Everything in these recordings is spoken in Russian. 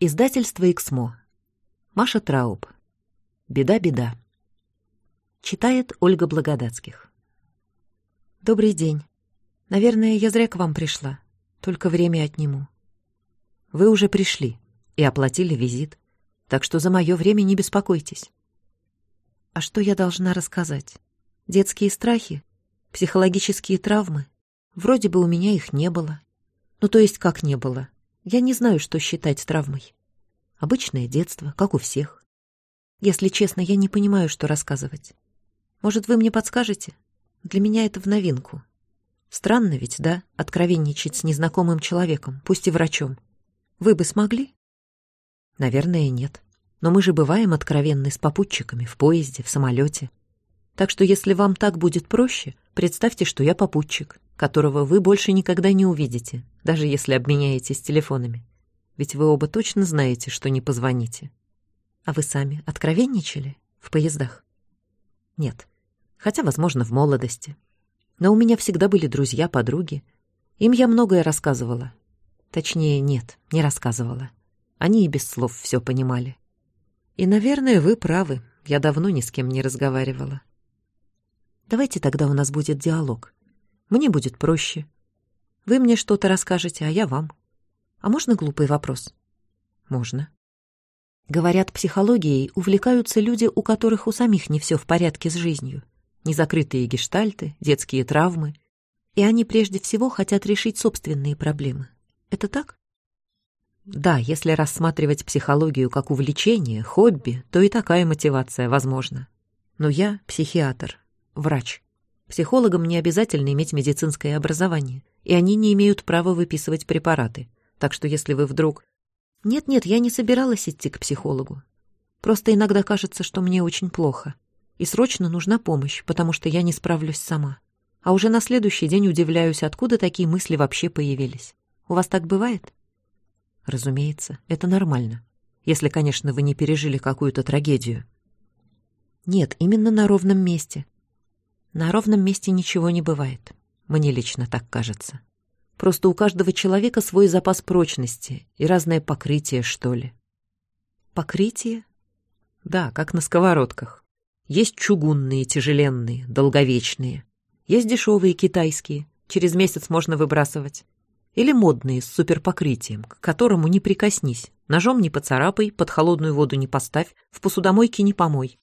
Издательство «Эксмо». Маша Трауб. «Беда-беда». Читает Ольга Благодатских. Добрый день. Наверное, я зря к вам пришла. Только время отниму. Вы уже пришли и оплатили визит, так что за мое время не беспокойтесь. А что я должна рассказать? Детские страхи? Психологические травмы? Вроде бы у меня их не было. Ну, то есть как не было? Я не знаю, что считать травмой. Обычное детство, как у всех. Если честно, я не понимаю, что рассказывать. Может, вы мне подскажете? Для меня это в новинку. Странно ведь, да, откровенничать с незнакомым человеком, пусть и врачом. Вы бы смогли? Наверное, нет. Но мы же бываем откровенны с попутчиками в поезде, в самолете. Так что если вам так будет проще, представьте, что я попутчик, которого вы больше никогда не увидите, даже если обменяетесь телефонами. Ведь вы оба точно знаете, что не позвоните. А вы сами откровенничали в поездах? Нет. Хотя, возможно, в молодости. Но у меня всегда были друзья, подруги. Им я многое рассказывала. Точнее, нет, не рассказывала. Они и без слов все понимали. И, наверное, вы правы. Я давно ни с кем не разговаривала. Давайте тогда у нас будет диалог. Мне будет проще. Вы мне что-то расскажете, а я вам. А можно глупый вопрос? Можно. Говорят, психологией увлекаются люди, у которых у самих не все в порядке с жизнью. Незакрытые гештальты, детские травмы. И они прежде всего хотят решить собственные проблемы. Это так? Да, если рассматривать психологию как увлечение, хобби, то и такая мотивация возможна. Но я психиатр, врач. Психологам не обязательно иметь медицинское образование, и они не имеют права выписывать препараты. Так что если вы вдруг... Нет-нет, я не собиралась идти к психологу. Просто иногда кажется, что мне очень плохо. И срочно нужна помощь, потому что я не справлюсь сама. А уже на следующий день удивляюсь, откуда такие мысли вообще появились. У вас так бывает? Разумеется, это нормально. Если, конечно, вы не пережили какую-то трагедию. Нет, именно на ровном месте. На ровном месте ничего не бывает. Мне лично так кажется. Просто у каждого человека свой запас прочности и разное покрытие, что ли. Покрытие? Да, как на сковородках. Есть чугунные, тяжеленные, долговечные. Есть дешевые китайские, через месяц можно выбрасывать. Или модные, с суперпокрытием, к которому не прикоснись. Ножом не поцарапай, под холодную воду не поставь, в посудомойке не помой.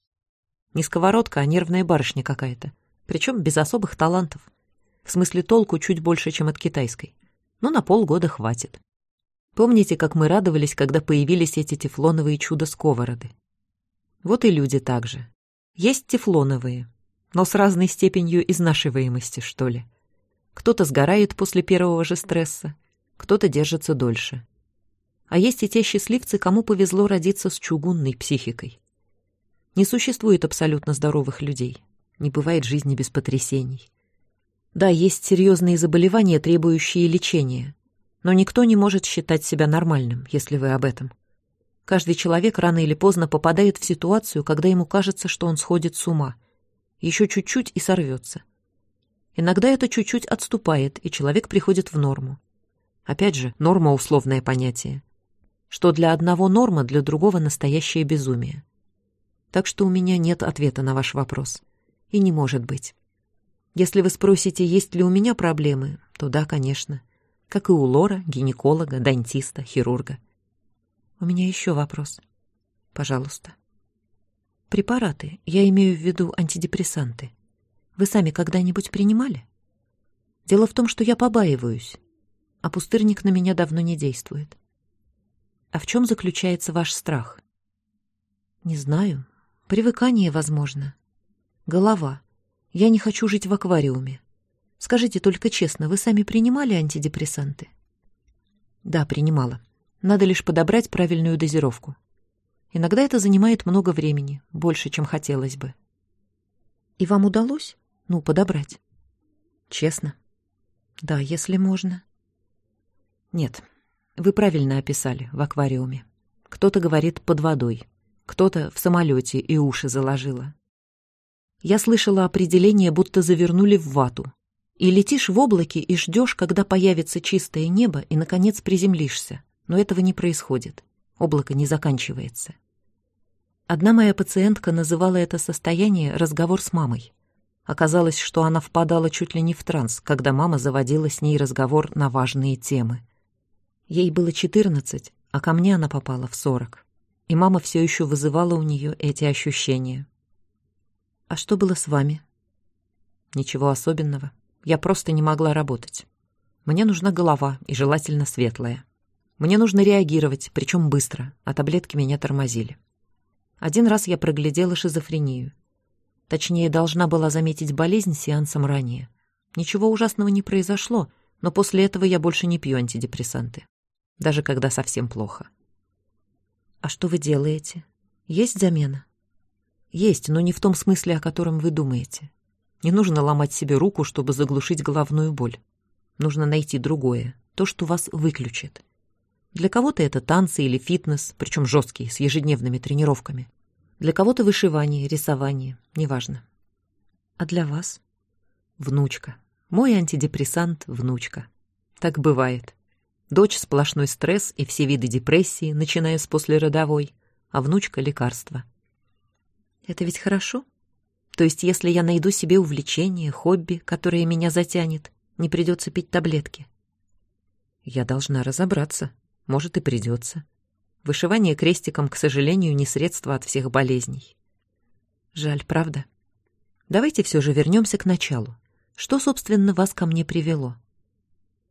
Не сковородка, а нервная барышня какая-то причем без особых талантов. В смысле толку чуть больше, чем от китайской. Но на полгода хватит. Помните, как мы радовались, когда появились эти тефлоновые чудо-сковороды? Вот и люди также. Есть тефлоновые, но с разной степенью изнашиваемости, что ли. Кто-то сгорает после первого же стресса, кто-то держится дольше. А есть и те счастливцы, кому повезло родиться с чугунной психикой. Не существует абсолютно здоровых людей. Не бывает жизни без потрясений. Да, есть серьезные заболевания, требующие лечения, но никто не может считать себя нормальным, если вы об этом. Каждый человек рано или поздно попадает в ситуацию, когда ему кажется, что он сходит с ума. Еще чуть-чуть и сорвется. Иногда это чуть-чуть отступает, и человек приходит в норму. Опять же, норма — условное понятие. Что для одного норма, для другого настоящее безумие. Так что у меня нет ответа на ваш вопрос и не может быть. Если вы спросите, есть ли у меня проблемы, то да, конечно. Как и у Лора, гинеколога, дантиста, хирурга. У меня еще вопрос. Пожалуйста. Препараты, я имею в виду антидепрессанты. Вы сами когда-нибудь принимали? Дело в том, что я побаиваюсь, а пустырник на меня давно не действует. А в чем заключается ваш страх? Не знаю. Привыкание, возможно. Голова. Я не хочу жить в аквариуме. Скажите только честно, вы сами принимали антидепрессанты? Да, принимала. Надо лишь подобрать правильную дозировку. Иногда это занимает много времени, больше, чем хотелось бы. И вам удалось? Ну, подобрать. Честно? Да, если можно. Нет, вы правильно описали, в аквариуме. Кто-то говорит под водой, кто-то в самолете и уши заложило. Я слышала определение, будто завернули в вату. И летишь в облаке и ждешь, когда появится чистое небо, и, наконец, приземлишься. Но этого не происходит. Облако не заканчивается. Одна моя пациентка называла это состояние разговор с мамой. Оказалось, что она впадала чуть ли не в транс, когда мама заводила с ней разговор на важные темы. Ей было 14, а ко мне она попала в 40. И мама все еще вызывала у нее эти ощущения. «А что было с вами?» «Ничего особенного. Я просто не могла работать. Мне нужна голова, и желательно светлая. Мне нужно реагировать, причем быстро, а таблетки меня тормозили. Один раз я проглядела шизофрению. Точнее, должна была заметить болезнь сеансом ранее. Ничего ужасного не произошло, но после этого я больше не пью антидепрессанты. Даже когда совсем плохо. «А что вы делаете? Есть замена?» «Есть, но не в том смысле, о котором вы думаете. Не нужно ломать себе руку, чтобы заглушить головную боль. Нужно найти другое, то, что вас выключит. Для кого-то это танцы или фитнес, причем жесткие, с ежедневными тренировками. Для кого-то вышивание, рисование, неважно. А для вас? Внучка. Мой антидепрессант — внучка. Так бывает. Дочь — сплошной стресс и все виды депрессии, начиная с послеродовой, а внучка — лекарство. Это ведь хорошо? То есть, если я найду себе увлечение, хобби, которое меня затянет, не придется пить таблетки? Я должна разобраться. Может, и придется. Вышивание крестиком, к сожалению, не средство от всех болезней. Жаль, правда? Давайте все же вернемся к началу. Что, собственно, вас ко мне привело?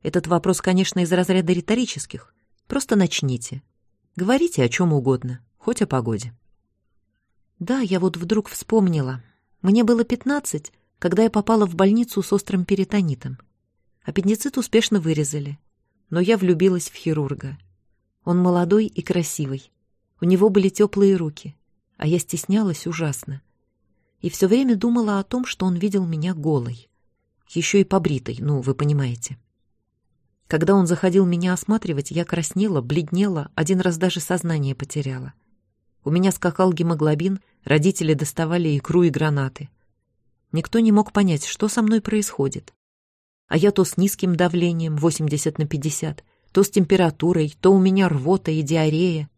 Этот вопрос, конечно, из разряда риторических. Просто начните. Говорите о чем угодно, хоть о погоде. Да, я вот вдруг вспомнила. Мне было пятнадцать, когда я попала в больницу с острым перитонитом. Аппендицит успешно вырезали, но я влюбилась в хирурга. Он молодой и красивый. У него были теплые руки, а я стеснялась ужасно. И все время думала о том, что он видел меня голой. Еще и побритой, ну, вы понимаете. Когда он заходил меня осматривать, я краснела, бледнела, один раз даже сознание потеряла. У меня скакал гемоглобин, родители доставали икру и гранаты. Никто не мог понять, что со мной происходит. А я то с низким давлением, 80 на 50, то с температурой, то у меня рвота и диарея.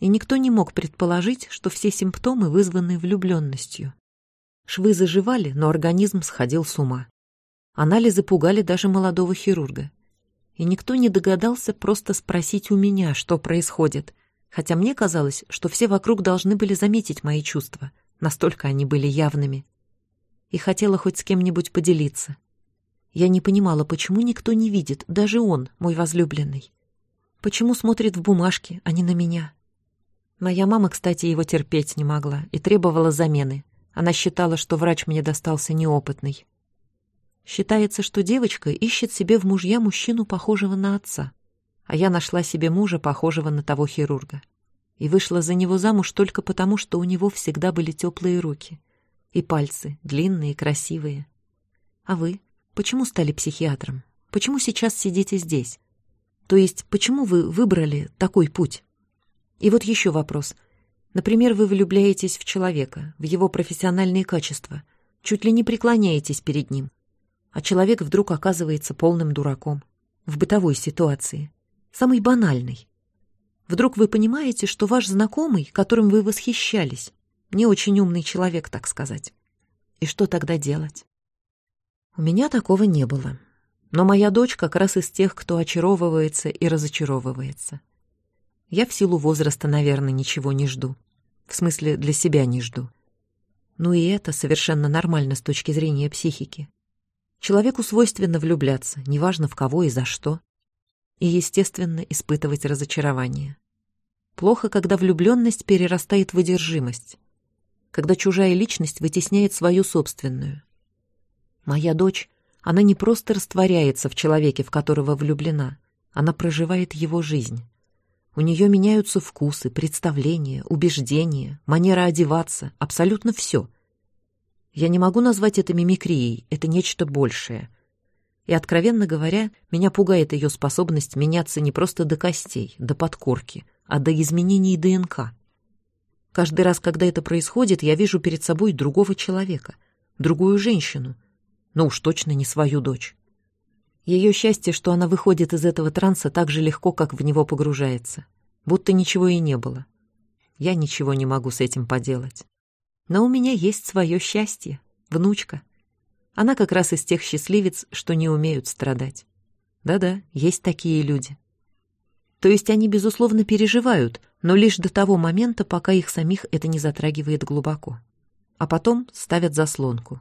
И никто не мог предположить, что все симптомы вызваны влюбленностью. Швы заживали, но организм сходил с ума. Анализы пугали даже молодого хирурга и никто не догадался просто спросить у меня, что происходит, хотя мне казалось, что все вокруг должны были заметить мои чувства, настолько они были явными. И хотела хоть с кем-нибудь поделиться. Я не понимала, почему никто не видит, даже он, мой возлюбленный. Почему смотрит в бумажки, а не на меня? Моя мама, кстати, его терпеть не могла и требовала замены. Она считала, что врач мне достался неопытный. Считается, что девочка ищет себе в мужья мужчину, похожего на отца. А я нашла себе мужа, похожего на того хирурга. И вышла за него замуж только потому, что у него всегда были теплые руки. И пальцы, длинные, красивые. А вы? Почему стали психиатром? Почему сейчас сидите здесь? То есть, почему вы выбрали такой путь? И вот еще вопрос. Например, вы влюбляетесь в человека, в его профессиональные качества, чуть ли не преклоняетесь перед ним а человек вдруг оказывается полным дураком. В бытовой ситуации. Самый банальный. Вдруг вы понимаете, что ваш знакомый, которым вы восхищались, не очень умный человек, так сказать. И что тогда делать? У меня такого не было. Но моя дочь как раз из тех, кто очаровывается и разочаровывается. Я в силу возраста, наверное, ничего не жду. В смысле, для себя не жду. Ну и это совершенно нормально с точки зрения психики. Человеку свойственно влюбляться, неважно в кого и за что. И, естественно, испытывать разочарование. Плохо, когда влюбленность перерастает в одержимость. Когда чужая личность вытесняет свою собственную. Моя дочь, она не просто растворяется в человеке, в которого влюблена, она проживает его жизнь. У нее меняются вкусы, представления, убеждения, манера одеваться, абсолютно все — я не могу назвать это мимикрией, это нечто большее. И, откровенно говоря, меня пугает ее способность меняться не просто до костей, до подкорки, а до изменений ДНК. Каждый раз, когда это происходит, я вижу перед собой другого человека, другую женщину, но уж точно не свою дочь. Ее счастье, что она выходит из этого транса так же легко, как в него погружается. будто ничего и не было. Я ничего не могу с этим поделать. Но у меня есть свое счастье, внучка. Она как раз из тех счастливец, что не умеют страдать. Да-да, есть такие люди. То есть они, безусловно, переживают, но лишь до того момента, пока их самих это не затрагивает глубоко. А потом ставят заслонку.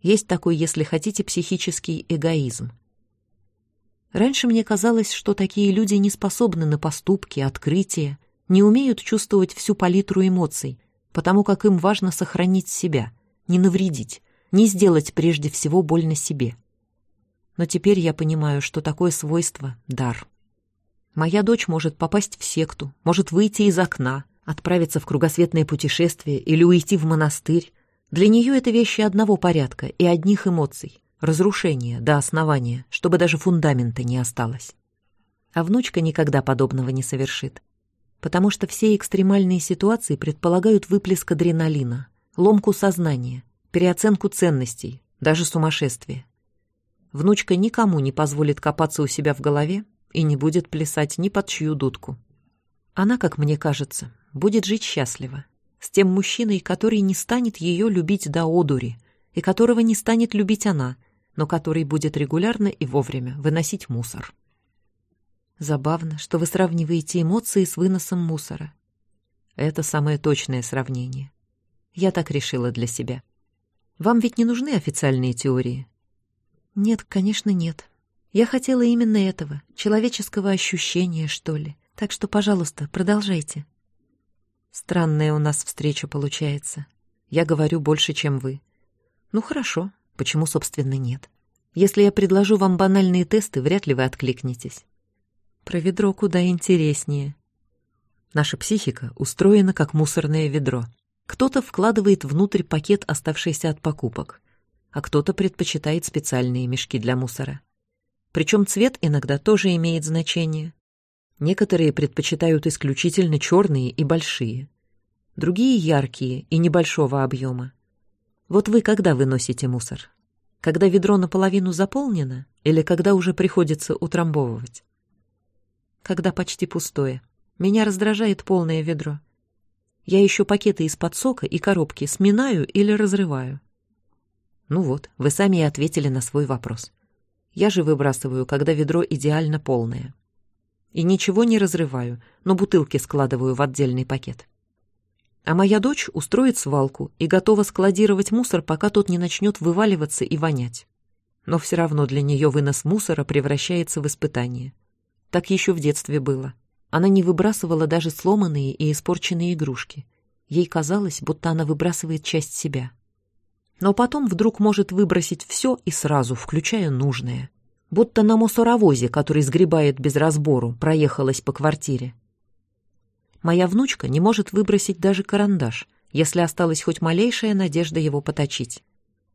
Есть такой, если хотите, психический эгоизм. Раньше мне казалось, что такие люди не способны на поступки, открытия, не умеют чувствовать всю палитру эмоций, потому как им важно сохранить себя, не навредить, не сделать прежде всего больно себе. Но теперь я понимаю, что такое свойство — дар. Моя дочь может попасть в секту, может выйти из окна, отправиться в кругосветное путешествие или уйти в монастырь. Для нее это вещи одного порядка и одних эмоций, разрушения до основания, чтобы даже фундамента не осталось. А внучка никогда подобного не совершит. Потому что все экстремальные ситуации предполагают выплеск адреналина, ломку сознания, переоценку ценностей, даже сумасшествие. Внучка никому не позволит копаться у себя в голове и не будет плясать ни под чью дудку. Она, как мне кажется, будет жить счастливо, с тем мужчиной, который не станет ее любить до одури, и которого не станет любить она, но который будет регулярно и вовремя выносить мусор. Забавно, что вы сравниваете эмоции с выносом мусора. Это самое точное сравнение. Я так решила для себя. Вам ведь не нужны официальные теории? Нет, конечно, нет. Я хотела именно этого, человеческого ощущения, что ли. Так что, пожалуйста, продолжайте. Странная у нас встреча получается. Я говорю больше, чем вы. Ну хорошо, почему, собственно, нет? Если я предложу вам банальные тесты, вряд ли вы откликнетесь. Про ведро куда интереснее. Наша психика устроена как мусорное ведро. Кто-то вкладывает внутрь пакет, оставшийся от покупок, а кто-то предпочитает специальные мешки для мусора. Причем цвет иногда тоже имеет значение. Некоторые предпочитают исключительно черные и большие. Другие яркие и небольшого объема. Вот вы когда выносите мусор? Когда ведро наполовину заполнено или когда уже приходится утрамбовывать? Когда почти пустое. Меня раздражает полное ведро. Я еще пакеты из-под сока и коробки сминаю или разрываю. Ну вот, вы сами и ответили на свой вопрос. Я же выбрасываю, когда ведро идеально полное. И ничего не разрываю, но бутылки складываю в отдельный пакет. А моя дочь устроит свалку и готова складировать мусор, пока тот не начнет вываливаться и вонять. Но все равно для нее вынос мусора превращается в испытание. Так еще в детстве было. Она не выбрасывала даже сломанные и испорченные игрушки. Ей казалось, будто она выбрасывает часть себя но потом вдруг может выбросить все и сразу, включая нужное. Будто на мусоровозе, который сгребает без разбору, проехалась по квартире. Моя внучка не может выбросить даже карандаш, если осталась хоть малейшая надежда его поточить.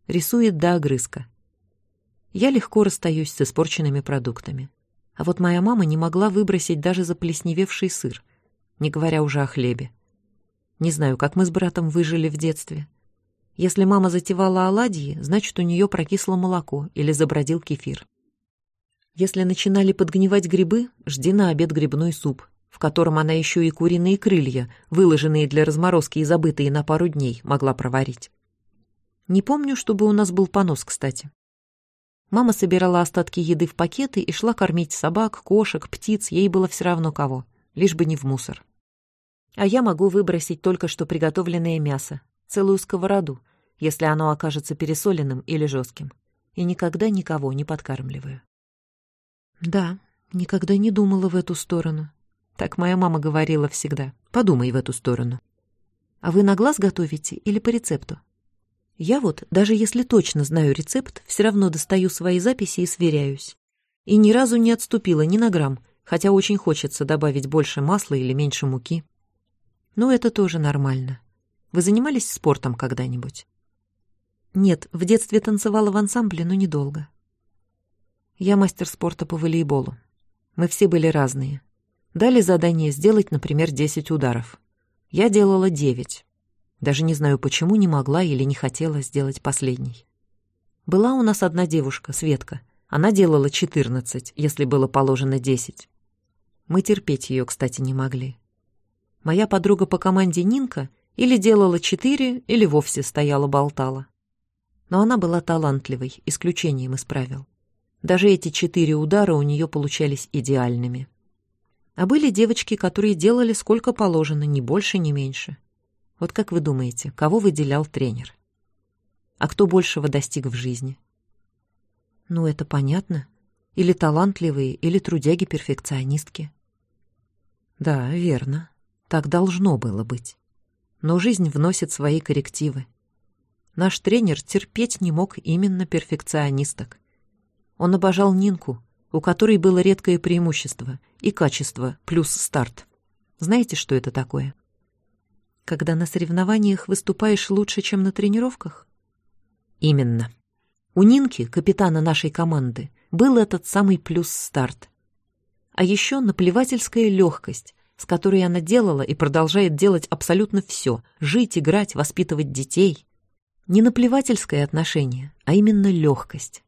Рисует до огрызка. Я легко расстаюсь с испорченными продуктами. А вот моя мама не могла выбросить даже заплесневевший сыр, не говоря уже о хлебе. Не знаю, как мы с братом выжили в детстве. Если мама затевала оладьи, значит, у нее прокисло молоко или забродил кефир. Если начинали подгнивать грибы, жди на обед грибной суп, в котором она еще и куриные крылья, выложенные для разморозки и забытые на пару дней, могла проварить. Не помню, чтобы у нас был понос, кстати. Мама собирала остатки еды в пакеты и шла кормить собак, кошек, птиц, ей было все равно кого, лишь бы не в мусор. А я могу выбросить только что приготовленное мясо, целую сковороду, если оно окажется пересоленным или жестким, и никогда никого не подкармливаю. Да, никогда не думала в эту сторону. Так моя мама говорила всегда. Подумай в эту сторону. А вы на глаз готовите или по рецепту? Я вот, даже если точно знаю рецепт, все равно достаю свои записи и сверяюсь. И ни разу не отступила ни на грамм, хотя очень хочется добавить больше масла или меньше муки. Но это тоже нормально. Вы занимались спортом когда-нибудь? Нет, в детстве танцевала в ансамбле, но недолго. Я мастер спорта по волейболу. Мы все были разные. Дали задание сделать, например, 10 ударов. Я делала 9. Даже не знаю, почему не могла или не хотела сделать последний. Была у нас одна девушка, Светка. Она делала 14, если было положено 10. Мы терпеть ее, кстати, не могли. Моя подруга по команде Нинка или делала четыре, или вовсе стояла-болтала. Но она была талантливой, исключением из правил. Даже эти четыре удара у нее получались идеальными. А были девочки, которые делали сколько положено, ни больше, ни меньше. Вот как вы думаете, кого выделял тренер? А кто большего достиг в жизни? Ну, это понятно. Или талантливые, или трудяги-перфекционистки. Да, верно. Так должно было быть. Но жизнь вносит свои коррективы. Наш тренер терпеть не мог именно перфекционисток. Он обожал Нинку, у которой было редкое преимущество и качество плюс старт. Знаете, что это такое? Когда на соревнованиях выступаешь лучше, чем на тренировках? Именно. У Нинки, капитана нашей команды, был этот самый плюс старт. А еще наплевательская легкость, с которой она делала и продолжает делать абсолютно все — жить, играть, воспитывать детей. Не наплевательское отношение, а именно легкость.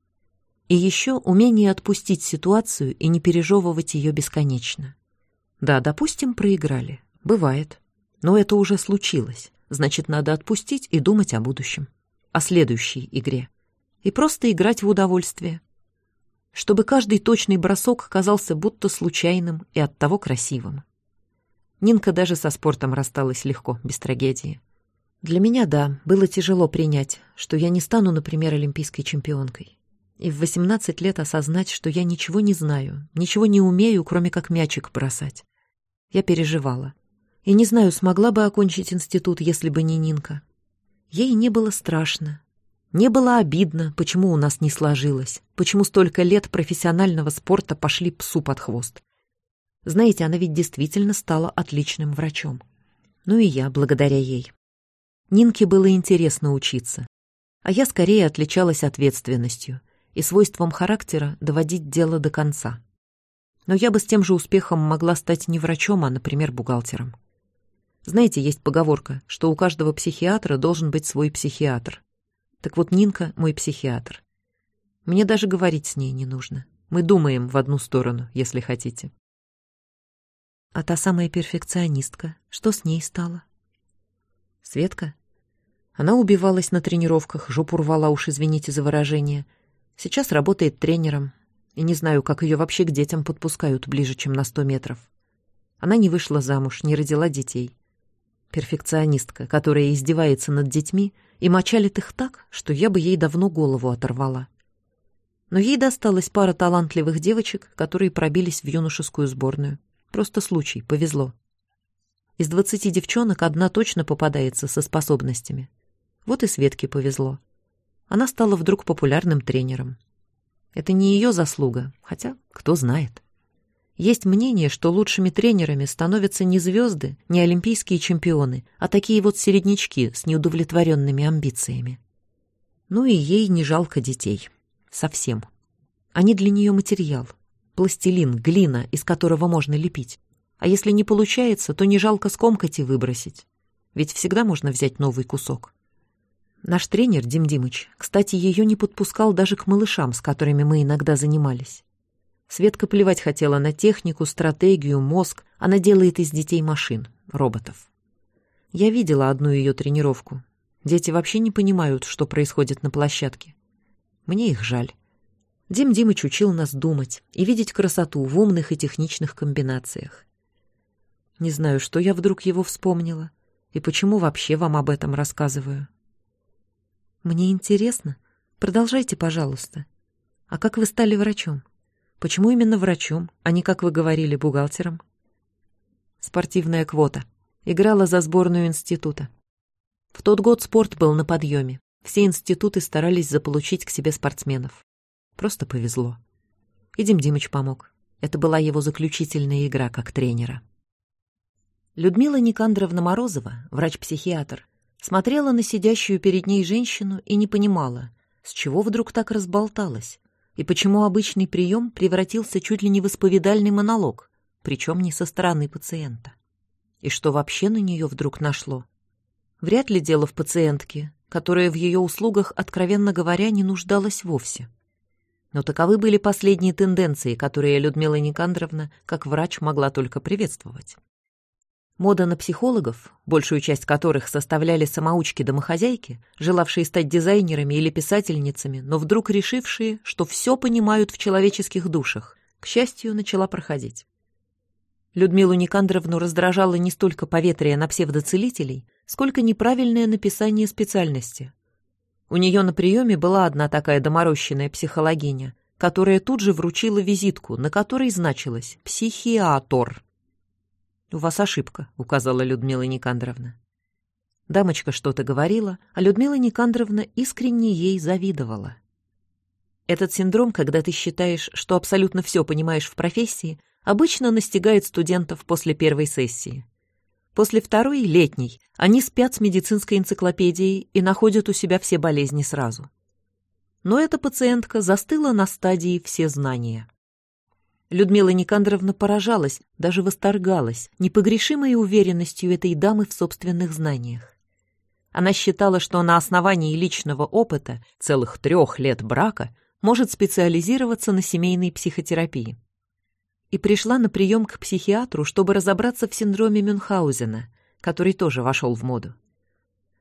И еще умение отпустить ситуацию и не пережевывать ее бесконечно. Да, допустим, проиграли. Бывает. Но это уже случилось. Значит, надо отпустить и думать о будущем. О следующей игре. И просто играть в удовольствие чтобы каждый точный бросок казался будто случайным и оттого красивым. Нинка даже со спортом рассталась легко, без трагедии. Для меня, да, было тяжело принять, что я не стану, например, олимпийской чемпионкой. И в 18 лет осознать, что я ничего не знаю, ничего не умею, кроме как мячик бросать. Я переживала. И не знаю, смогла бы окончить институт, если бы не Нинка. Ей не было страшно, не было обидно, почему у нас не сложилось, почему столько лет профессионального спорта пошли псу под хвост. Знаете, она ведь действительно стала отличным врачом. Ну и я благодаря ей. Нинке было интересно учиться, а я скорее отличалась ответственностью и свойством характера доводить дело до конца. Но я бы с тем же успехом могла стать не врачом, а, например, бухгалтером. Знаете, есть поговорка, что у каждого психиатра должен быть свой психиатр. Так вот, Нинка — мой психиатр. Мне даже говорить с ней не нужно. Мы думаем в одну сторону, если хотите. А та самая перфекционистка, что с ней стало? Светка? Она убивалась на тренировках, жопу рвала уж, извините за выражение. Сейчас работает тренером. И не знаю, как ее вообще к детям подпускают ближе, чем на сто метров. Она не вышла замуж, не родила детей. Перфекционистка, которая издевается над детьми — и мочалит их так, что я бы ей давно голову оторвала. Но ей досталась пара талантливых девочек, которые пробились в юношескую сборную. Просто случай, повезло. Из двадцати девчонок одна точно попадается со способностями. Вот и Светке повезло. Она стала вдруг популярным тренером. Это не ее заслуга, хотя кто знает. Есть мнение, что лучшими тренерами становятся не звезды, не олимпийские чемпионы, а такие вот середнячки с неудовлетворенными амбициями. Ну и ей не жалко детей. Совсем. Они для нее материал. Пластилин, глина, из которого можно лепить. А если не получается, то не жалко скомкать и выбросить. Ведь всегда можно взять новый кусок. Наш тренер, Дим Димыч, кстати, ее не подпускал даже к малышам, с которыми мы иногда занимались. Светка плевать хотела на технику, стратегию, мозг. Она делает из детей машин, роботов. Я видела одну ее тренировку. Дети вообще не понимают, что происходит на площадке. Мне их жаль. Дим Димыч учил нас думать и видеть красоту в умных и техничных комбинациях. Не знаю, что я вдруг его вспомнила и почему вообще вам об этом рассказываю. Мне интересно. Продолжайте, пожалуйста. А как вы стали врачом? Почему именно врачом, а не, как вы говорили, бухгалтером? Спортивная квота. Играла за сборную института. В тот год спорт был на подъеме. Все институты старались заполучить к себе спортсменов. Просто повезло. И Дим Димыч помог. Это была его заключительная игра как тренера. Людмила Никандровна Морозова, врач-психиатр, смотрела на сидящую перед ней женщину и не понимала, с чего вдруг так разболталась, и почему обычный прием превратился чуть ли не в исповедальный монолог, причем не со стороны пациента. И что вообще на нее вдруг нашло? Вряд ли дело в пациентке, которая в ее услугах, откровенно говоря, не нуждалась вовсе. Но таковы были последние тенденции, которые Людмила Никандровна, как врач, могла только приветствовать. Мода на психологов, большую часть которых составляли самоучки-домохозяйки, желавшие стать дизайнерами или писательницами, но вдруг решившие, что все понимают в человеческих душах, к счастью, начала проходить. Людмилу Никандровну раздражало не столько поветрие на псевдоцелителей, сколько неправильное написание специальности. У нее на приеме была одна такая доморощенная психологиня, которая тут же вручила визитку, на которой значилось «психиатор». «У вас ошибка», — указала Людмила Никандровна. Дамочка что-то говорила, а Людмила Никандровна искренне ей завидовала. Этот синдром, когда ты считаешь, что абсолютно все понимаешь в профессии, обычно настигает студентов после первой сессии. После второй, летней, они спят с медицинской энциклопедией и находят у себя все болезни сразу. Но эта пациентка застыла на стадии все знания. Людмила Никандровна поражалась, даже восторгалась непогрешимой уверенностью этой дамы в собственных знаниях. Она считала, что на основании личного опыта целых трех лет брака может специализироваться на семейной психотерапии. И пришла на прием к психиатру, чтобы разобраться в синдроме Мюнхгаузена, который тоже вошел в моду.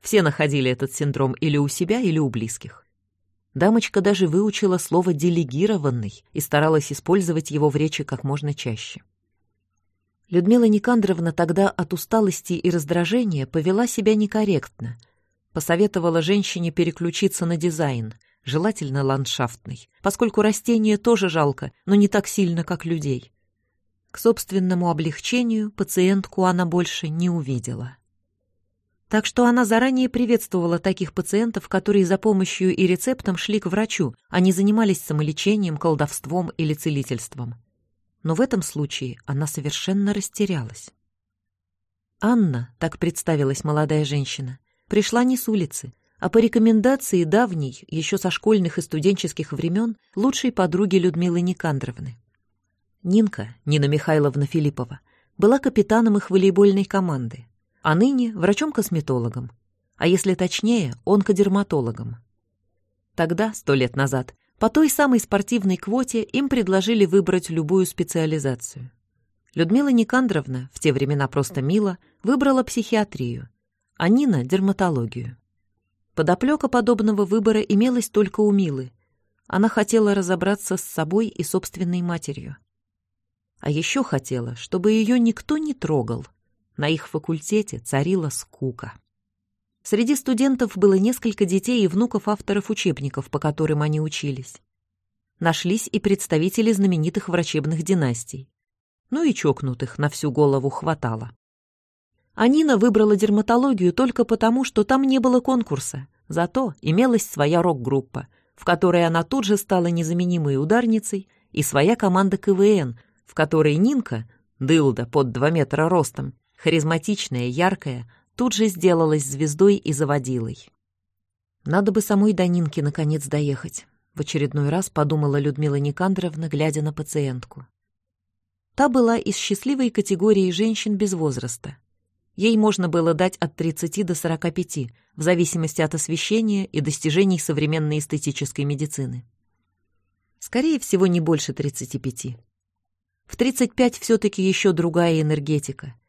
Все находили этот синдром или у себя, или у близких. Дамочка даже выучила слово «делегированный» и старалась использовать его в речи как можно чаще. Людмила Никандровна тогда от усталости и раздражения повела себя некорректно. Посоветовала женщине переключиться на дизайн, желательно ландшафтный, поскольку растения тоже жалко, но не так сильно, как людей. К собственному облегчению пациентку она больше не увидела. Так что она заранее приветствовала таких пациентов, которые за помощью и рецептом шли к врачу, а не занимались самолечением, колдовством или целительством. Но в этом случае она совершенно растерялась. Анна, так представилась молодая женщина, пришла не с улицы, а по рекомендации давней, еще со школьных и студенческих времен, лучшей подруги Людмилы Никандровны. Нинка, Нина Михайловна Филиппова, была капитаном их волейбольной команды а ныне врачом-косметологом, а если точнее, онкодерматологом. Тогда, сто лет назад, по той самой спортивной квоте им предложили выбрать любую специализацию. Людмила Никандровна, в те времена просто Мила, выбрала психиатрию, а Нина — дерматологию. Подоплека подобного выбора имелась только у Милы. Она хотела разобраться с собой и собственной матерью. А еще хотела, чтобы ее никто не трогал — на их факультете царила скука. Среди студентов было несколько детей и внуков авторов учебников, по которым они учились. Нашлись и представители знаменитых врачебных династий. Ну и чокнутых на всю голову хватало. Анина выбрала дерматологию только потому, что там не было конкурса, зато имелась своя рок-группа, в которой она тут же стала незаменимой ударницей, и своя команда КВН, в которой Нинка, дылда под два метра ростом, харизматичная, яркая, тут же сделалась звездой и заводилой. Надо бы самой до наконец доехать, в очередной раз подумала Людмила Никандровна, глядя на пациентку. Та была из счастливой категории женщин без возраста. Ей можно было дать от 30 до 45, в зависимости от освещения и достижений современной эстетической медицины. Скорее всего, не больше 35. В 35 все-таки еще другая энергетика —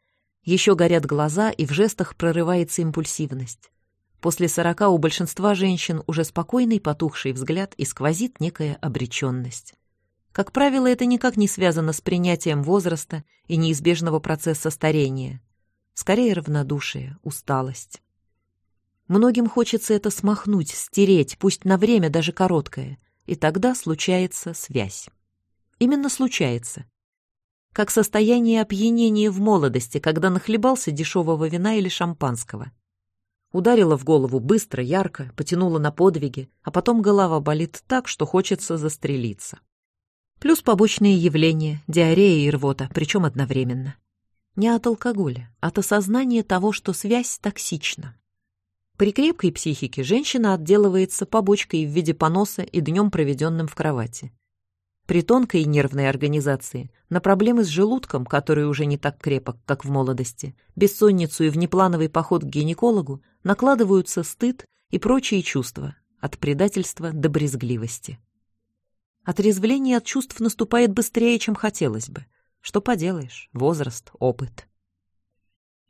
еще горят глаза, и в жестах прорывается импульсивность. После сорока у большинства женщин уже спокойный потухший взгляд и сквозит некая обреченность. Как правило, это никак не связано с принятием возраста и неизбежного процесса старения. Скорее равнодушие, усталость. Многим хочется это смахнуть, стереть, пусть на время даже короткое, и тогда случается связь. Именно случается, как состояние опьянения в молодости, когда нахлебался дешевого вина или шампанского. Ударила в голову быстро, ярко, потянула на подвиги, а потом голова болит так, что хочется застрелиться. Плюс побочные явления, диарея и рвота, причем одновременно. Не от алкоголя, от осознания того, что связь токсична. При крепкой психике женщина отделывается побочкой в виде поноса и днем, проведенным в кровати. При тонкой нервной организации на проблемы с желудком, который уже не так крепок, как в молодости, бессонницу и внеплановый поход к гинекологу накладываются стыд и прочие чувства, от предательства до брезгливости. Отрезвление от чувств наступает быстрее, чем хотелось бы. Что поделаешь, возраст, опыт.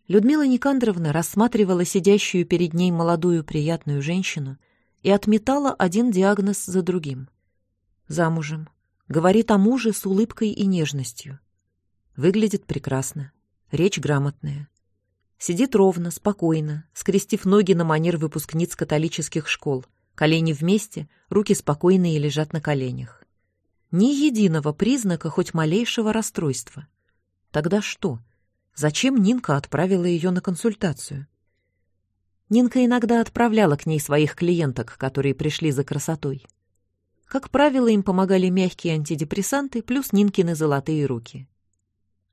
Людмила Никандровна рассматривала сидящую перед ней молодую приятную женщину и отметала один диагноз за другим. Замужем. Говорит о муже с улыбкой и нежностью. Выглядит прекрасно. Речь грамотная. Сидит ровно, спокойно, скрестив ноги на манер выпускниц католических школ. Колени вместе, руки спокойные лежат на коленях. Ни единого признака хоть малейшего расстройства. Тогда что? Зачем Нинка отправила ее на консультацию? Нинка иногда отправляла к ней своих клиенток, которые пришли за красотой. Как правило, им помогали мягкие антидепрессанты плюс Нинкины золотые руки.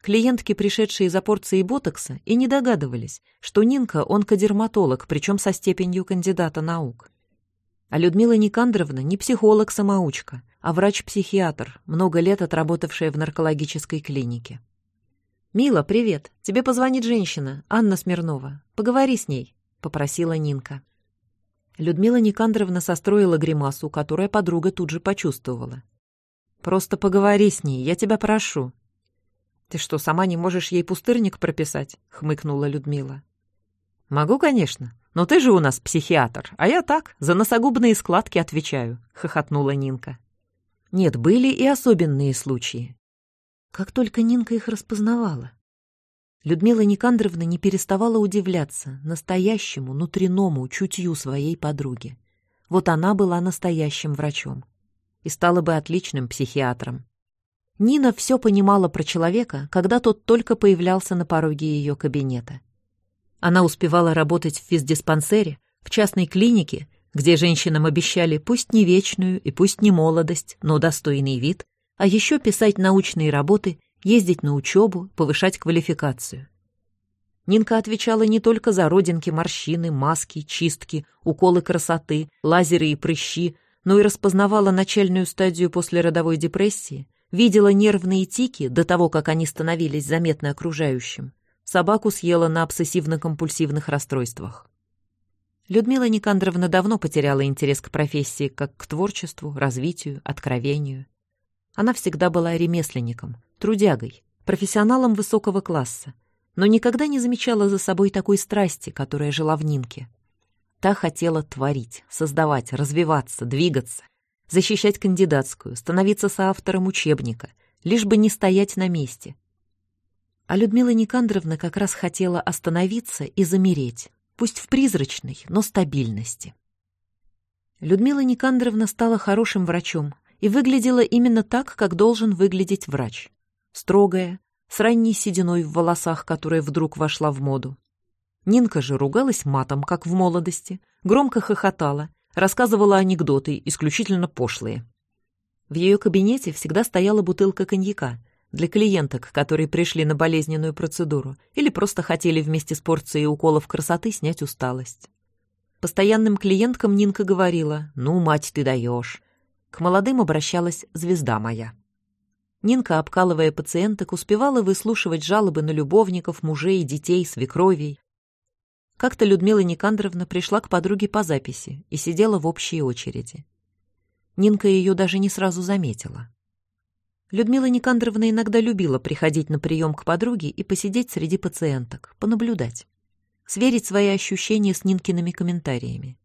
Клиентки, пришедшие за порцией ботокса, и не догадывались, что Нинка — онкодерматолог, причем со степенью кандидата наук. А Людмила Никандровна не психолог-самоучка, а врач-психиатр, много лет отработавшая в наркологической клинике. «Мила, привет. Тебе позвонит женщина, Анна Смирнова. Поговори с ней», — попросила Нинка. Людмила Никандровна состроила гримасу, которая подруга тут же почувствовала. «Просто поговори с ней, я тебя прошу», «Ты что, сама не можешь ей пустырник прописать?» — хмыкнула Людмила. «Могу, конечно, но ты же у нас психиатр, а я так, за носогубные складки отвечаю», — хохотнула Нинка. Нет, были и особенные случаи. Как только Нинка их распознавала. Людмила Никандровна не переставала удивляться настоящему, внутреннему чутью своей подруги. Вот она была настоящим врачом и стала бы отличным психиатром. Нина все понимала про человека, когда тот только появлялся на пороге ее кабинета. Она успевала работать в физдиспансере, в частной клинике, где женщинам обещали пусть не вечную и пусть не молодость, но достойный вид, а еще писать научные работы, ездить на учебу, повышать квалификацию. Нинка отвечала не только за родинки, морщины, маски, чистки, уколы красоты, лазеры и прыщи, но и распознавала начальную стадию послеродовой депрессии, Видела нервные тики до того, как они становились заметны окружающим. Собаку съела на обсессивно-компульсивных расстройствах. Людмила Никандровна давно потеряла интерес к профессии, как к творчеству, развитию, откровению. Она всегда была ремесленником, трудягой, профессионалом высокого класса, но никогда не замечала за собой такой страсти, которая жила в Нинке. Та хотела творить, создавать, развиваться, двигаться, защищать кандидатскую, становиться соавтором учебника, лишь бы не стоять на месте. А Людмила Никандровна как раз хотела остановиться и замереть, пусть в призрачной, но стабильности. Людмила Никандровна стала хорошим врачом и выглядела именно так, как должен выглядеть врач. Строгая, с ранней сединой в волосах, которая вдруг вошла в моду. Нинка же ругалась матом, как в молодости, громко хохотала рассказывала анекдоты, исключительно пошлые. В ее кабинете всегда стояла бутылка коньяка для клиенток, которые пришли на болезненную процедуру или просто хотели вместе с порцией уколов красоты снять усталость. Постоянным клиенткам Нинка говорила «Ну, мать, ты даешь». К молодым обращалась «Звезда моя». Нинка, обкалывая пациенток, успевала выслушивать жалобы на любовников, мужей, детей, свекровей, как-то Людмила Никандровна пришла к подруге по записи и сидела в общей очереди. Нинка ее даже не сразу заметила. Людмила Никандровна иногда любила приходить на прием к подруге и посидеть среди пациенток, понаблюдать, сверить свои ощущения с Нинкиными комментариями.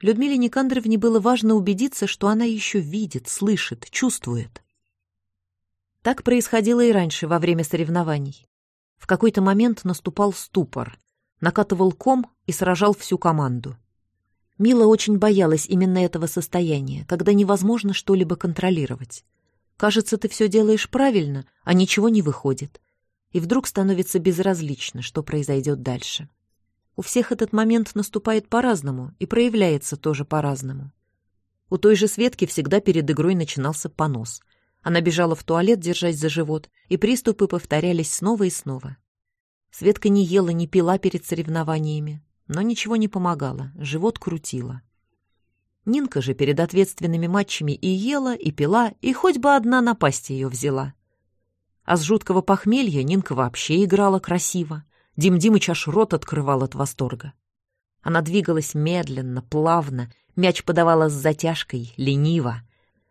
Людмиле Никандровне было важно убедиться, что она еще видит, слышит, чувствует. Так происходило и раньше, во время соревнований. В какой-то момент наступал ступор, накатывал ком и сражал всю команду. Мила очень боялась именно этого состояния, когда невозможно что-либо контролировать. Кажется, ты все делаешь правильно, а ничего не выходит. И вдруг становится безразлично, что произойдет дальше. У всех этот момент наступает по-разному и проявляется тоже по-разному. У той же Светки всегда перед игрой начинался понос. Она бежала в туалет, держась за живот, и приступы повторялись снова и снова. Светка не ела, не пила перед соревнованиями, но ничего не помогало, живот крутило. Нинка же перед ответственными матчами и ела, и пила, и хоть бы одна напасть ее взяла. А с жуткого похмелья Нинка вообще играла красиво. Дим Димыч аж рот открывал от восторга. Она двигалась медленно, плавно, мяч подавала с затяжкой, лениво.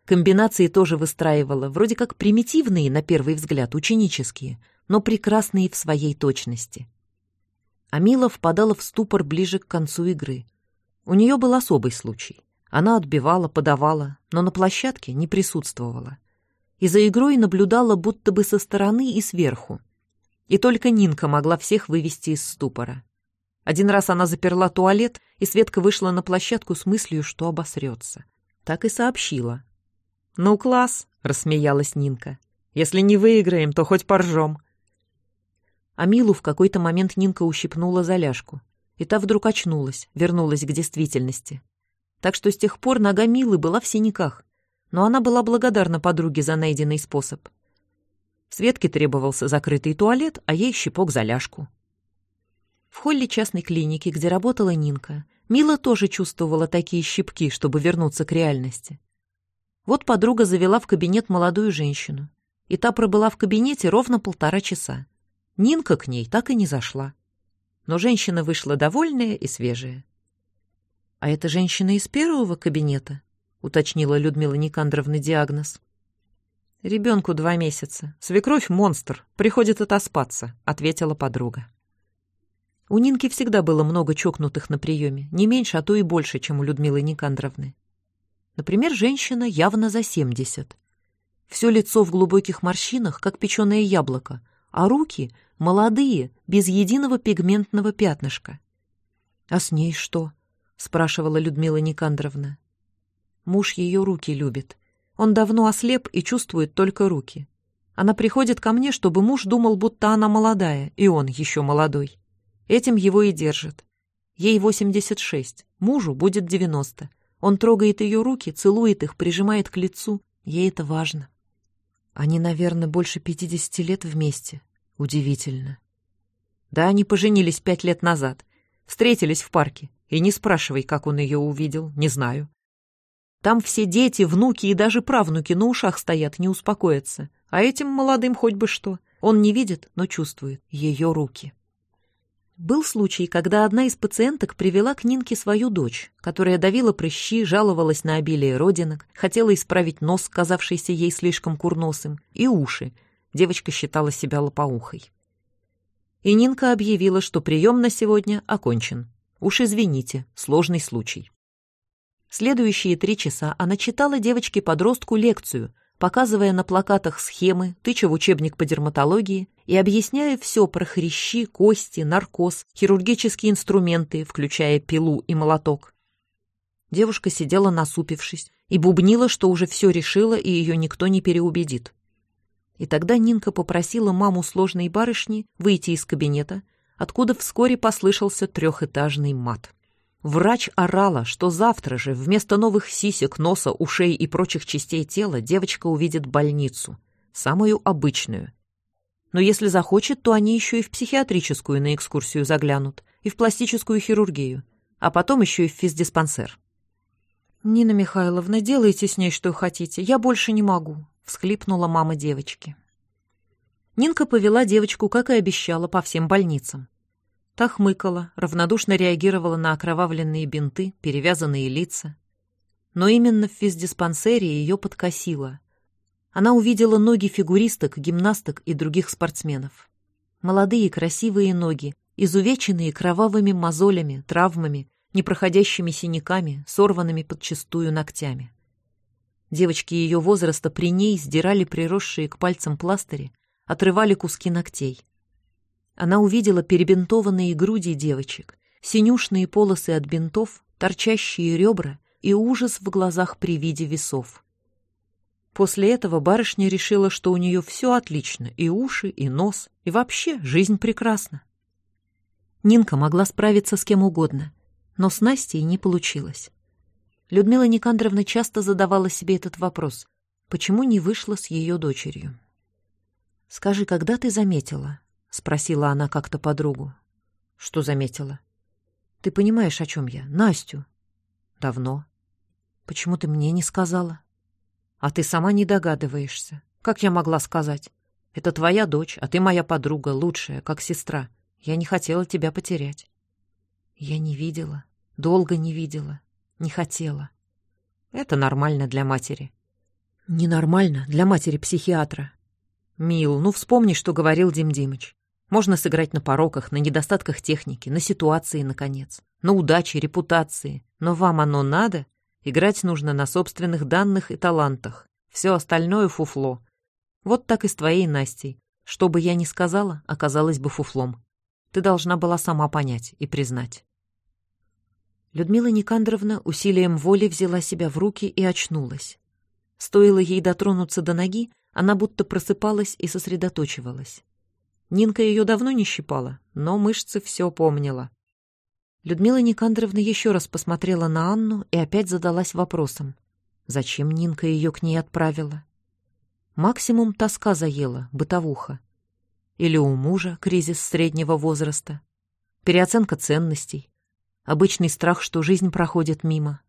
Комбинации тоже выстраивала, вроде как примитивные, на первый взгляд, ученические, но прекрасные в своей точности. Амила впадала в ступор ближе к концу игры. У нее был особый случай. Она отбивала, подавала, но на площадке не присутствовала. И за игрой наблюдала будто бы со стороны и сверху. И только Нинка могла всех вывести из ступора. Один раз она заперла туалет, и Светка вышла на площадку с мыслью, что обосрется. Так и сообщила. «Ну, класс!» — рассмеялась Нинка. «Если не выиграем, то хоть поржем». А Милу в какой-то момент Нинка ущипнула за ляжку, и та вдруг очнулась, вернулась к действительности. Так что с тех пор нога Милы была в синяках, но она была благодарна подруге за найденный способ. Светке требовался закрытый туалет, а ей щипок за ляжку. В холле частной клиники, где работала Нинка, Мила тоже чувствовала такие щипки, чтобы вернуться к реальности. Вот подруга завела в кабинет молодую женщину. И та пробыла в кабинете ровно полтора часа. Нинка к ней так и не зашла. Но женщина вышла довольная и свежая. «А это женщина из первого кабинета?» — уточнила Людмила Никандровна диагноз. «Ребенку два месяца. Свекровь — монстр. Приходит отоспаться», — ответила подруга. У Нинки всегда было много чокнутых на приеме, не меньше, а то и больше, чем у Людмилы Никандровны. Например, женщина явно за 70. Все лицо в глубоких морщинах, как печеное яблоко, а руки молодые, без единого пигментного пятнышка. «А с ней что?» — спрашивала Людмила Никандровна. Муж ее руки любит. Он давно ослеп и чувствует только руки. Она приходит ко мне, чтобы муж думал, будто она молодая, и он еще молодой. Этим его и держит. Ей 86, мужу будет 90. Он трогает ее руки, целует их, прижимает к лицу. Ей это важно. Они, наверное, больше пятидесяти лет вместе. Удивительно. Да, они поженились пять лет назад. Встретились в парке. И не спрашивай, как он ее увидел, не знаю. Там все дети, внуки и даже правнуки на ушах стоят, не успокоятся. А этим молодым хоть бы что. Он не видит, но чувствует ее руки. Был случай, когда одна из пациенток привела к Нинке свою дочь, которая давила прыщи, жаловалась на обилие родинок, хотела исправить нос, казавшийся ей слишком курносым, и уши. Девочка считала себя лопоухой. И Нинка объявила, что прием на сегодня окончен. Уж извините, сложный случай. Следующие три часа она читала девочке-подростку лекцию — показывая на плакатах схемы, тыча в учебник по дерматологии и объясняя все про хрящи, кости, наркоз, хирургические инструменты, включая пилу и молоток. Девушка сидела насупившись и бубнила, что уже все решила и ее никто не переубедит. И тогда Нинка попросила маму сложной барышни выйти из кабинета, откуда вскоре послышался трехэтажный мат. Врач орала, что завтра же вместо новых сисек, носа, ушей и прочих частей тела девочка увидит больницу, самую обычную. Но если захочет, то они еще и в психиатрическую на экскурсию заглянут, и в пластическую хирургию, а потом еще и в физдиспансер. «Нина Михайловна, делайте с ней что хотите, я больше не могу», — всхлипнула мама девочки. Нинка повела девочку, как и обещала, по всем больницам. Та хмыкала, равнодушно реагировала на окровавленные бинты, перевязанные лица. Но именно в физдиспансере ее подкосило. Она увидела ноги фигуристок, гимнасток и других спортсменов. Молодые красивые ноги, изувеченные кровавыми мозолями, травмами, непроходящими синяками, сорванными подчистую ногтями. Девочки ее возраста при ней сдирали приросшие к пальцам пластыри, отрывали куски ногтей. Она увидела перебинтованные груди девочек, синюшные полосы от бинтов, торчащие ребра и ужас в глазах при виде весов. После этого барышня решила, что у нее все отлично, и уши, и нос, и вообще жизнь прекрасна. Нинка могла справиться с кем угодно, но с Настей не получилось. Людмила Никандровна часто задавала себе этот вопрос, почему не вышла с ее дочерью. «Скажи, когда ты заметила, — спросила она как-то подругу. «Что заметила?» «Ты понимаешь, о чем я? Настю». «Давно». «Почему ты мне не сказала?» «А ты сама не догадываешься. Как я могла сказать? Это твоя дочь, а ты моя подруга, лучшая, как сестра. Я не хотела тебя потерять». «Я не видела, долго не видела, не хотела». «Это нормально для матери. Ненормально для матери-психиатра. Мил, ну вспомни, что говорил Дим Димыч. Можно сыграть на пороках, на недостатках техники, на ситуации, наконец, на удаче, репутации. Но вам оно надо? Играть нужно на собственных данных и талантах. Все остальное — фуфло. Вот так и с твоей Настей. Что бы я ни сказала, оказалось бы фуфлом. Ты должна была сама понять и признать. Людмила Никандровна усилием воли взяла себя в руки и очнулась. Стоило ей дотронуться до ноги, она будто просыпалась и сосредоточивалась. Нинка ее давно не щипала, но мышцы все помнила. Людмила Никандровна еще раз посмотрела на Анну и опять задалась вопросом. Зачем Нинка ее к ней отправила? Максимум тоска заела, бытовуха. Или у мужа кризис среднего возраста. Переоценка ценностей. Обычный страх, что жизнь проходит мимо.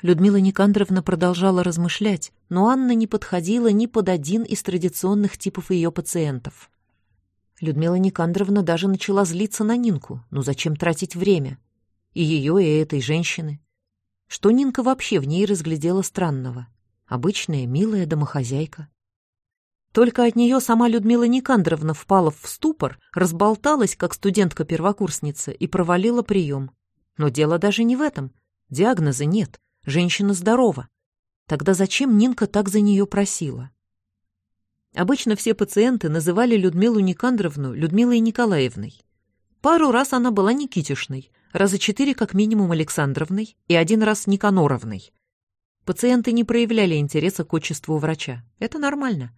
Людмила Никандровна продолжала размышлять, но Анна не подходила ни под один из традиционных типов ее пациентов. Людмила Никандровна даже начала злиться на Нинку. Ну зачем тратить время? И ее, и этой женщины. Что Нинка вообще в ней разглядела странного? Обычная, милая домохозяйка. Только от нее сама Людмила Никандровна впала в ступор, разболталась, как студентка-первокурсница, и провалила прием. Но дело даже не в этом. Диагноза нет. Женщина здорова. Тогда зачем Нинка так за нее просила? Обычно все пациенты называли Людмилу Никандровну Людмилой Николаевной. Пару раз она была Никитишной, раза четыре как минимум Александровной и один раз Никаноровной. Пациенты не проявляли интереса к отчеству врача. Это нормально.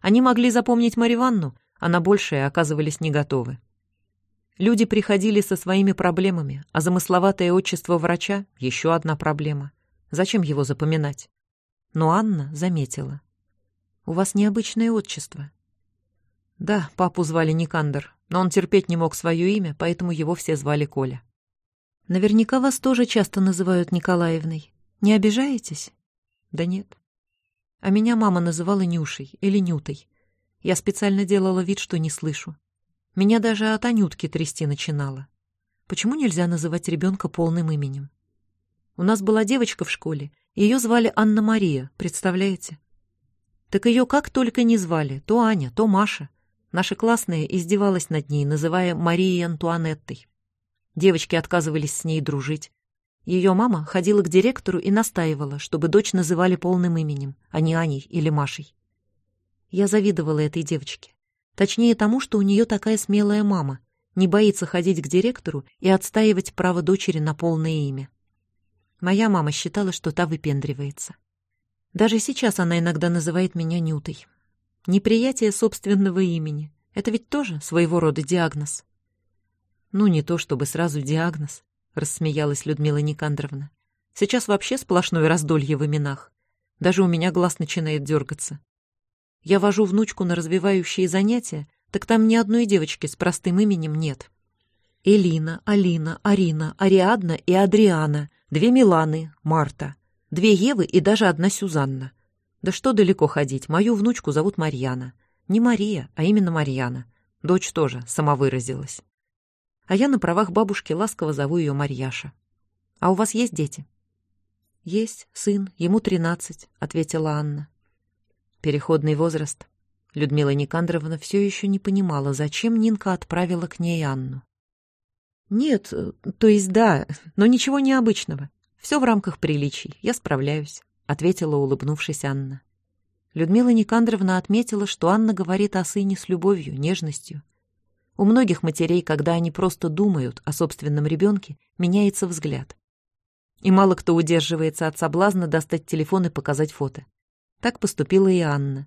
Они могли запомнить Марью Ивановну, а на большее оказывались не готовы. Люди приходили со своими проблемами, а замысловатое отчество врача — еще одна проблема. Зачем его запоминать? Но Анна заметила. У вас необычное отчество». «Да, папу звали Никандр, но он терпеть не мог свое имя, поэтому его все звали Коля». «Наверняка вас тоже часто называют Николаевной. Не обижаетесь?» «Да нет». А меня мама называла Нюшей или Нютой. Я специально делала вид, что не слышу. Меня даже от Анютки трясти начинала. Почему нельзя называть ребенка полным именем? У нас была девочка в школе, ее звали Анна-Мария, представляете? Так ее как только не звали, то Аня, то Маша. Наша классная издевалась над ней, называя Марией Антуанеттой. Девочки отказывались с ней дружить. Ее мама ходила к директору и настаивала, чтобы дочь называли полным именем, а не Аней или Машей. Я завидовала этой девочке. Точнее тому, что у нее такая смелая мама, не боится ходить к директору и отстаивать право дочери на полное имя. Моя мама считала, что та выпендривается. Даже сейчас она иногда называет меня Нютой. Неприятие собственного имени — это ведь тоже своего рода диагноз. Ну, не то чтобы сразу диагноз, — рассмеялась Людмила Никандровна. Сейчас вообще сплошное раздолье в именах. Даже у меня глаз начинает дергаться. Я вожу внучку на развивающие занятия, так там ни одной девочки с простым именем нет. Элина, Алина, Арина, Ариадна и Адриана, две Миланы, Марта — Две Евы и даже одна Сюзанна. Да что далеко ходить, мою внучку зовут Марьяна. Не Мария, а именно Марьяна. Дочь тоже самовыразилась. А я на правах бабушки ласково зову ее Марьяша. А у вас есть дети? Есть сын, ему тринадцать, ответила Анна. Переходный возраст. Людмила Никандровна все еще не понимала, зачем Нинка отправила к ней Анну. «Нет, то есть да, но ничего необычного. «Все в рамках приличий, я справляюсь», — ответила, улыбнувшись Анна. Людмила Никандровна отметила, что Анна говорит о сыне с любовью, нежностью. У многих матерей, когда они просто думают о собственном ребенке, меняется взгляд. И мало кто удерживается от соблазна достать телефон и показать фото. Так поступила и Анна.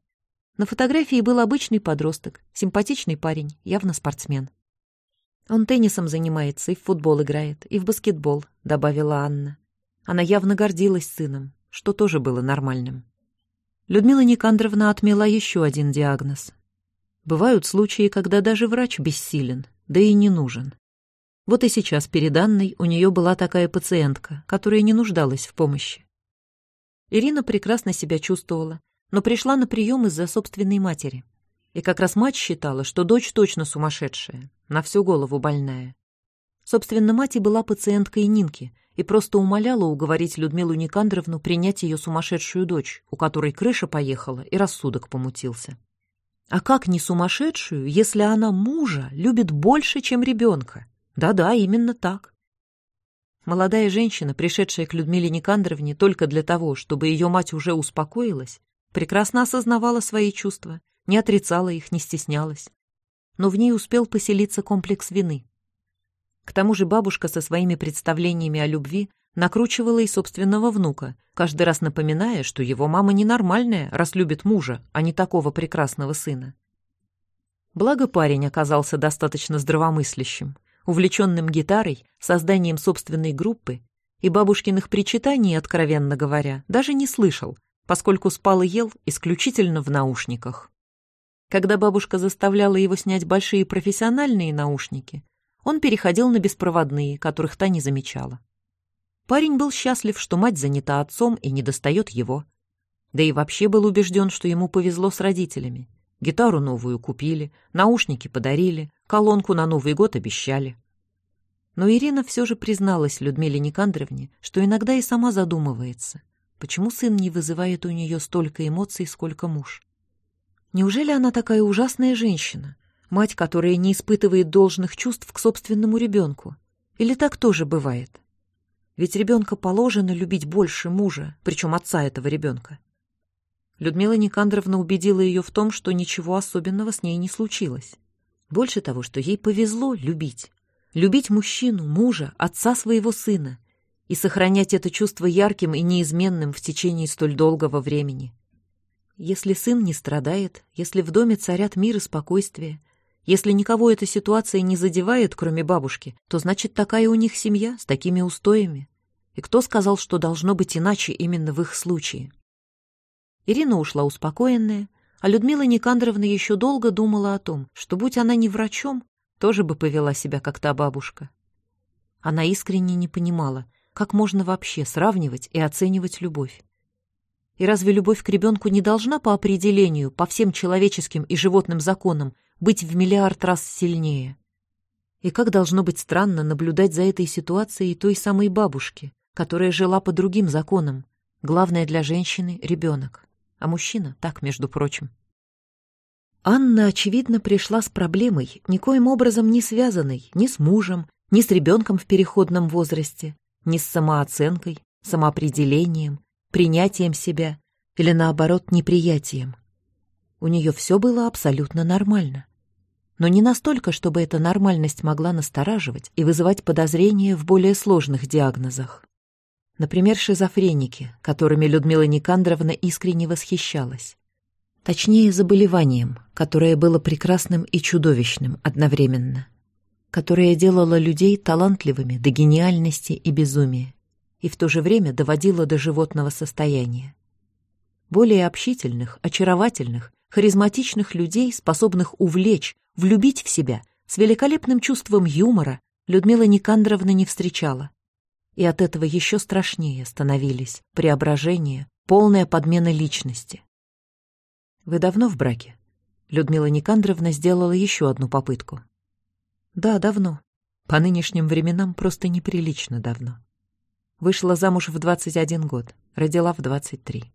На фотографии был обычный подросток, симпатичный парень, явно спортсмен. «Он теннисом занимается и в футбол играет, и в баскетбол», — добавила Анна. Она явно гордилась сыном, что тоже было нормальным. Людмила Никандровна отмела еще один диагноз. Бывают случаи, когда даже врач бессилен, да и не нужен. Вот и сейчас перед Анной у нее была такая пациентка, которая не нуждалась в помощи. Ирина прекрасно себя чувствовала, но пришла на прием из-за собственной матери. И как раз мать считала, что дочь точно сумасшедшая, на всю голову больная. Собственно, мать и была пациенткой Нинки, и просто умоляла уговорить Людмилу Никандровну принять ее сумасшедшую дочь, у которой крыша поехала и рассудок помутился. А как не сумасшедшую, если она мужа любит больше, чем ребенка? Да-да, именно так. Молодая женщина, пришедшая к Людмиле Никандровне только для того, чтобы ее мать уже успокоилась, прекрасно осознавала свои чувства, не отрицала их, не стеснялась. Но в ней успел поселиться комплекс вины. К тому же бабушка со своими представлениями о любви накручивала и собственного внука, каждый раз напоминая, что его мама ненормальная, раз любит мужа, а не такого прекрасного сына. Благо парень оказался достаточно здравомыслящим, увлеченным гитарой, созданием собственной группы и бабушкиных причитаний, откровенно говоря, даже не слышал, поскольку спал и ел исключительно в наушниках. Когда бабушка заставляла его снять большие профессиональные наушники, он переходил на беспроводные, которых та не замечала. Парень был счастлив, что мать занята отцом и не достает его. Да и вообще был убежден, что ему повезло с родителями. Гитару новую купили, наушники подарили, колонку на Новый год обещали. Но Ирина все же призналась Людмиле Никандровне, что иногда и сама задумывается, почему сын не вызывает у нее столько эмоций, сколько муж. Неужели она такая ужасная женщина, Мать, которая не испытывает должных чувств к собственному ребенку. Или так тоже бывает? Ведь ребенка положено любить больше мужа, причем отца этого ребенка. Людмила Никандровна убедила ее в том, что ничего особенного с ней не случилось. Больше того, что ей повезло любить. Любить мужчину, мужа, отца своего сына и сохранять это чувство ярким и неизменным в течение столь долгого времени. Если сын не страдает, если в доме царят мир и спокойствие, если никого эта ситуация не задевает, кроме бабушки, то значит такая у них семья с такими устоями. И кто сказал, что должно быть иначе именно в их случае? Ирина ушла успокоенная, а Людмила Никандровна еще долго думала о том, что, будь она не врачом, тоже бы повела себя как та бабушка. Она искренне не понимала, как можно вообще сравнивать и оценивать любовь. И разве любовь к ребенку не должна по определению, по всем человеческим и животным законам, быть в миллиард раз сильнее. И как должно быть странно наблюдать за этой ситуацией той самой бабушки, которая жила по другим законам. Главное для женщины — ребенок, а мужчина — так, между прочим. Анна, очевидно, пришла с проблемой, никоим образом не связанной ни с мужем, ни с ребенком в переходном возрасте, ни с самооценкой, самоопределением, принятием себя или, наоборот, неприятием. У нее все было абсолютно нормально но не настолько, чтобы эта нормальность могла настораживать и вызывать подозрения в более сложных диагнозах. Например, шизофреники, которыми Людмила Никандровна искренне восхищалась. Точнее, заболеванием, которое было прекрасным и чудовищным одновременно. Которое делало людей талантливыми до гениальности и безумия и в то же время доводило до животного состояния. Более общительных, очаровательных, харизматичных людей, способных увлечь, влюбить в себя, с великолепным чувством юмора Людмила Никандровна не встречала. И от этого еще страшнее становились преображение, полная подмена личности. «Вы давно в браке?» Людмила Никандровна сделала еще одну попытку. «Да, давно. По нынешним временам просто неприлично давно. Вышла замуж в 21 год, родила в 23.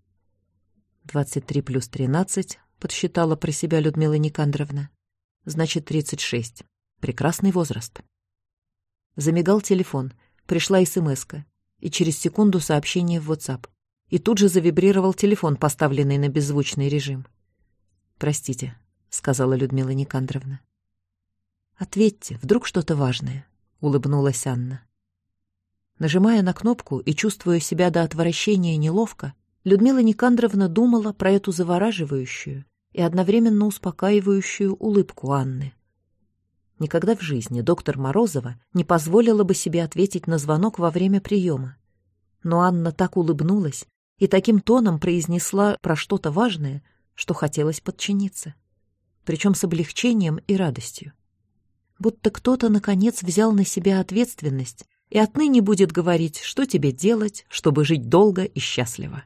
23 плюс 13, подсчитала про себя Людмила Никандровна. Значит, 36. Прекрасный возраст. Замигал телефон, пришла смс и через секунду сообщение в WhatsApp. И тут же завибрировал телефон, поставленный на беззвучный режим. «Простите», — сказала Людмила Никандровна. «Ответьте, вдруг что-то важное», — улыбнулась Анна. Нажимая на кнопку и чувствуя себя до отвращения неловко, Людмила Никандровна думала про эту завораживающую, и одновременно успокаивающую улыбку Анны. Никогда в жизни доктор Морозова не позволила бы себе ответить на звонок во время приема. Но Анна так улыбнулась и таким тоном произнесла про что-то важное, что хотелось подчиниться. Причем с облегчением и радостью. Будто кто-то, наконец, взял на себя ответственность и отныне будет говорить, что тебе делать, чтобы жить долго и счастливо.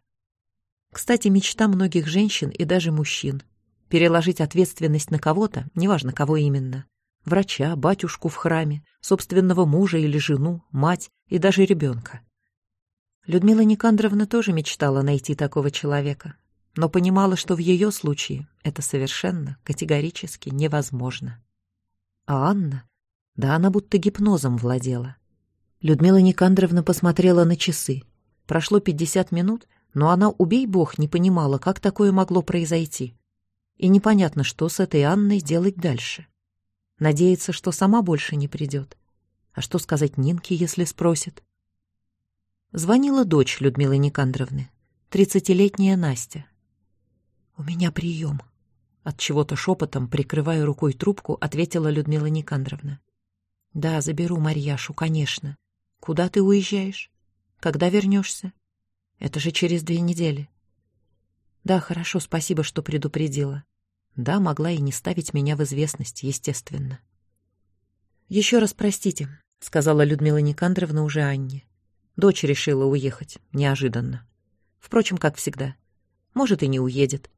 Кстати, мечта многих женщин и даже мужчин переложить ответственность на кого-то, неважно кого именно, врача, батюшку в храме, собственного мужа или жену, мать и даже ребенка. Людмила Никандровна тоже мечтала найти такого человека, но понимала, что в ее случае это совершенно категорически невозможно. А Анна? Да она будто гипнозом владела. Людмила Никандровна посмотрела на часы. Прошло пятьдесят минут, но она, убей бог, не понимала, как такое могло произойти. И непонятно, что с этой Анной делать дальше. Надеяться, что сама больше не придет. А что сказать Нинке, если спросит? Звонила дочь Людмилы Никандровны, тридцатилетняя Настя. «У меня прием», — от чего-то шепотом, прикрывая рукой трубку, ответила Людмила Никандровна. «Да, заберу Марьяшу, конечно. Куда ты уезжаешь? Когда вернешься? Это же через две недели». «Да, хорошо, спасибо, что предупредила. Да, могла и не ставить меня в известность, естественно». «Еще раз простите», — сказала Людмила Никандровна уже Анне. Дочь решила уехать, неожиданно. Впрочем, как всегда. Может, и не уедет.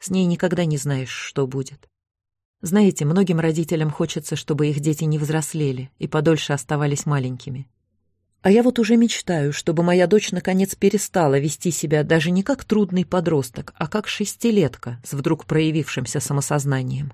С ней никогда не знаешь, что будет. Знаете, многим родителям хочется, чтобы их дети не взрослели и подольше оставались маленькими. А я вот уже мечтаю, чтобы моя дочь наконец перестала вести себя даже не как трудный подросток, а как шестилетка с вдруг проявившимся самосознанием.